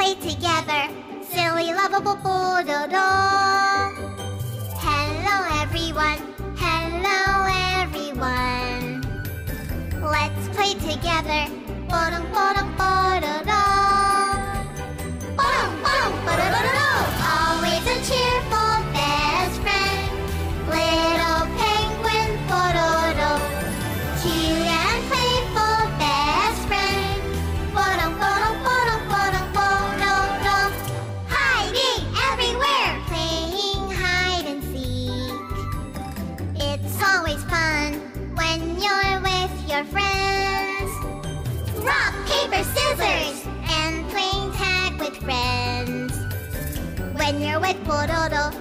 Play together. Silly, lovable Pororo. Hello, everyone. Hello, everyone. Let's play together. Porong, porong, pororo. Always fun when you're with your friends. Rock, paper, scissors, and playing tag with friends. When you're with Pororo,